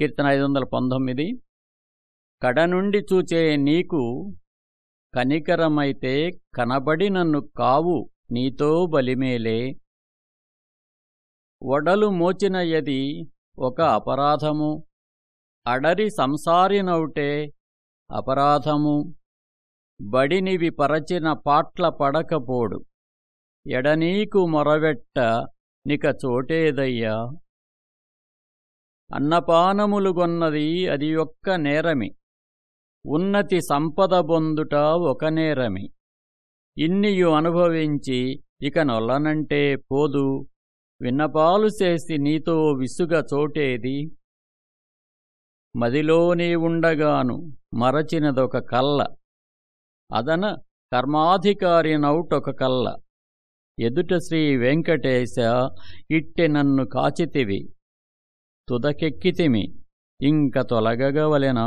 కీర్తన ఐదు వందల పంతొమ్మిది కడ నుండి చూచే నీకు కనికరమైతే కనబడి నన్ను కావు నీతో బలిమేలే. ఒడలు మోచిన యది ఒక అపరాధము అడరి సంసారినౌటే అపరాధము. బడినివి పరచిన పాట్ల పడకపోడు ఎడనీకు మొరవెట్ట నిక చోటేదయ్యా అన్నపానములుగొన్నది అది ఒక్క నేరమి. ఉన్నతి సంపద బొందుట ఒక నేరమి. ఇన్నియు అనుభవించి ఇక నొల్లనంటే పోదు. విన్నపాలు చేసి నీతో విసుగ చోటేది. మదిలోనే ఉండగాను మరచినదొక కల్ల. అదన కర్మాధికారి నౌటొక కల్ల. ఎదుట శ్రీ వెంకటేశ ఇట్టె నన్ను కాచితివి. తుదకెక్కితిమి ఇంక తొలగగవలెనా